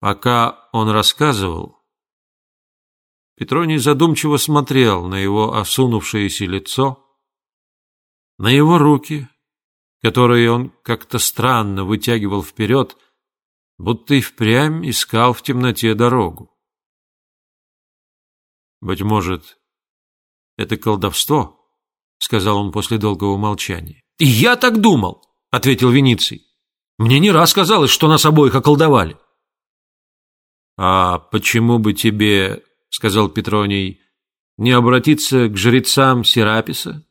Пока он рассказывал, Петроний задумчиво смотрел на его осунувшееся лицо, на его руки, которые он как-то странно вытягивал вперед, будто и впрямь искал в темноте дорогу. «Быть может, это колдовство?» — сказал он после долгого молчания. «И я так думал!» — ответил Вениций. «Мне не раз казалось, что нас обоих околдовали». «А почему бы тебе, — сказал Петроний, — не обратиться к жрецам Сераписа?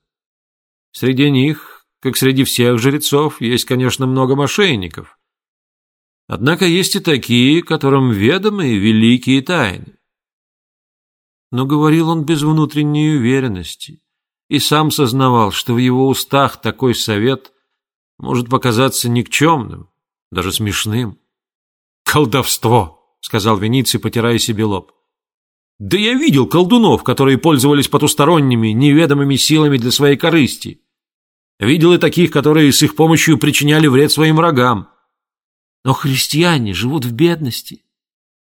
Среди них, как среди всех жрецов, есть, конечно, много мошенников. Однако есть и такие, которым ведомы великие тайны. Но говорил он без внутренней уверенности и сам сознавал, что в его устах такой совет может показаться никчемным, даже смешным. «Колдовство!» — сказал Вениций, потирая себе лоб. «Да я видел колдунов, которые пользовались потусторонними, неведомыми силами для своей корысти. Видел и таких, которые с их помощью причиняли вред своим врагам. Но христиане живут в бедности,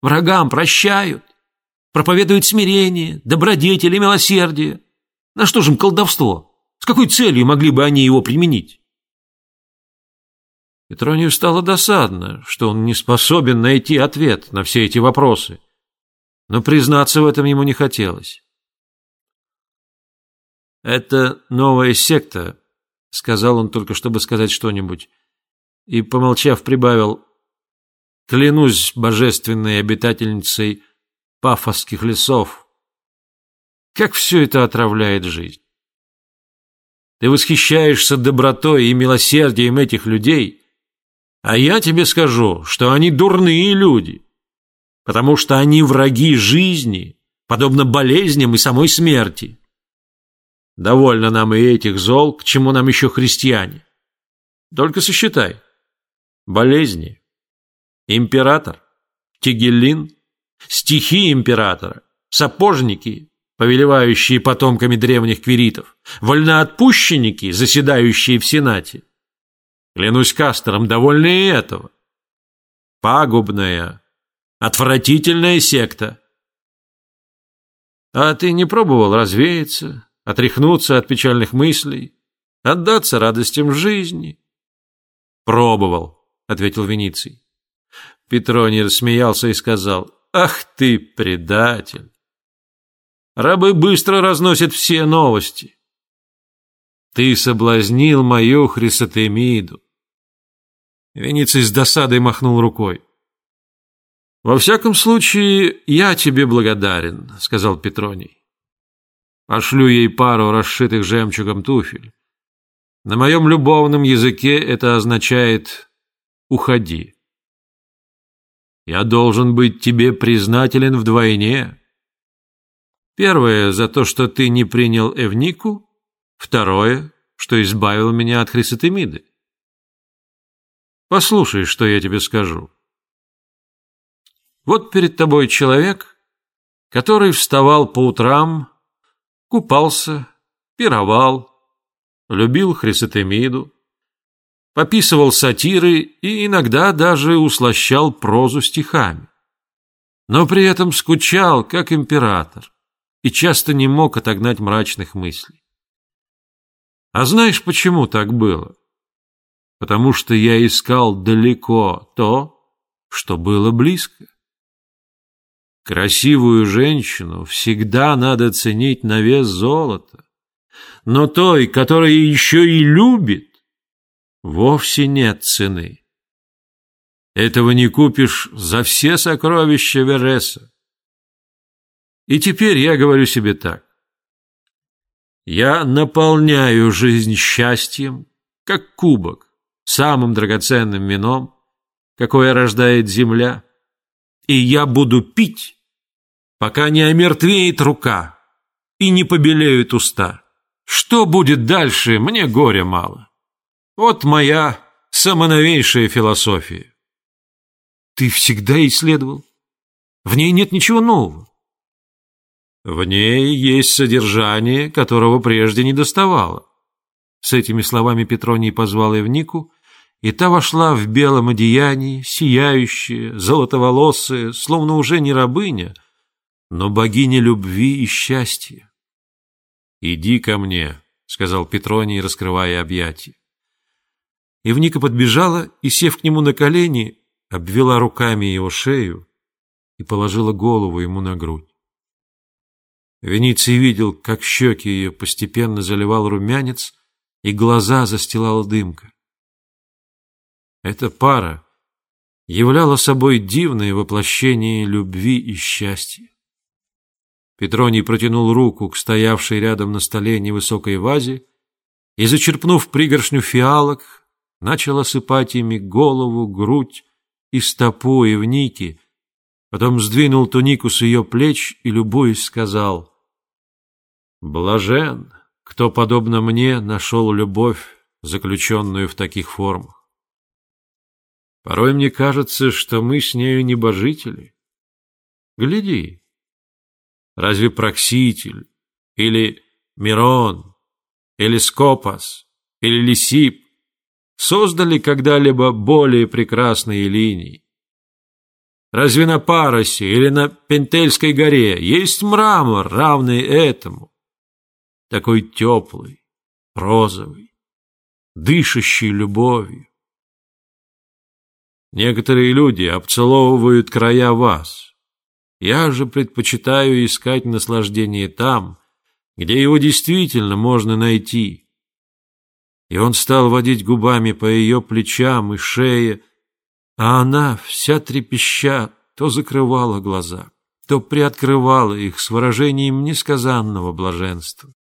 врагам прощают, проповедуют смирение, добродетель и милосердие. На что же им колдовство? С какой целью могли бы они его применить? Петронию стало досадно, что он не способен найти ответ на все эти вопросы, но признаться в этом ему не хотелось. «Это новая секта», — сказал он только, чтобы сказать что-нибудь, и, помолчав, прибавил, «Клянусь божественной обитательницей пафосских лесов, как все это отравляет жизнь. Ты восхищаешься добротой и милосердием этих людей, а я тебе скажу, что они дурные люди, потому что они враги жизни, подобно болезням и самой смерти. Довольно нам и этих зол, к чему нам еще христиане. Только сосчитай. Болезни. Император. Тигелин. Стихи императора. Сапожники повелевающие потомками древних квиритов, вольноотпущенники, заседающие в Сенате. Клянусь Кастером, довольны и этого. Пагубная, отвратительная секта. А ты не пробовал развеяться, отряхнуться от печальных мыслей, отдаться радостям жизни? Пробовал, ответил Вениций. Петроний рассмеялся и сказал, ах ты предатель. Рабы быстро разносят все новости. Ты соблазнил мою Хрисотемиду. Вениций с досадой махнул рукой. «Во всяком случае, я тебе благодарен», — сказал Петроний. «Пошлю ей пару расшитых жемчугом туфель. На моем любовном языке это означает «уходи». Я должен быть тебе признателен вдвойне, Первое – за то, что ты не принял Эвнику. Второе – что избавил меня от Хрисотемиды. Послушай, что я тебе скажу. Вот перед тобой человек, который вставал по утрам, купался, пировал, любил Хрисотемиду, пописывал сатиры и иногда даже услощал прозу стихами. Но при этом скучал, как император и часто не мог отогнать мрачных мыслей. А знаешь, почему так было? Потому что я искал далеко то, что было близко. Красивую женщину всегда надо ценить на вес золота, но той, которая еще и любит, вовсе нет цены. Этого не купишь за все сокровища Вереса. И теперь я говорю себе так. Я наполняю жизнь счастьем, как кубок, самым драгоценным вином, какое рождает земля, и я буду пить, пока не омертвеет рука и не побелеют уста. Что будет дальше, мне горя мало. Вот моя самоновейшая философия. Ты всегда исследовал. В ней нет ничего нового. В ней есть содержание, которого прежде не доставало. С этими словами Петроний позвал Евнику и та вошла в белом одеянии, сияющая, золотоволосая, словно уже не рабыня, но богиня любви и счастья. «Иди ко мне», — сказал Петроний, раскрывая объятия. Евника подбежала и, сев к нему на колени, обвела руками его шею и положила голову ему на грудь. Вениций видел, как щеки ее постепенно заливал румянец, и глаза застилала дымка. Эта пара являла собой дивное воплощение любви и счастья. Петроний протянул руку к стоявшей рядом на столе невысокой вазе и, зачерпнув пригоршню фиалок, начал осыпать ими голову, грудь и стопу Евники, потом сдвинул тунику с ее плеч и, любуясь, сказал «Блажен, кто, подобно мне, нашел любовь, заключенную в таких формах. Порой мне кажется, что мы с нею небожители. Гляди, разве Прокситель или Мирон или Скопас или Лисип создали когда-либо более прекрасные линии? Разве на Паросе или на Пентельской горе есть мрамор, равный этому? Такой теплый, розовый, дышащий любовью. Некоторые люди обцеловывают края вас. Я же предпочитаю искать наслаждение там, где его действительно можно найти. И он стал водить губами по ее плечам и шее, а она, вся трепеща, то закрывала глаза, то приоткрывала их с выражением несказанного блаженства.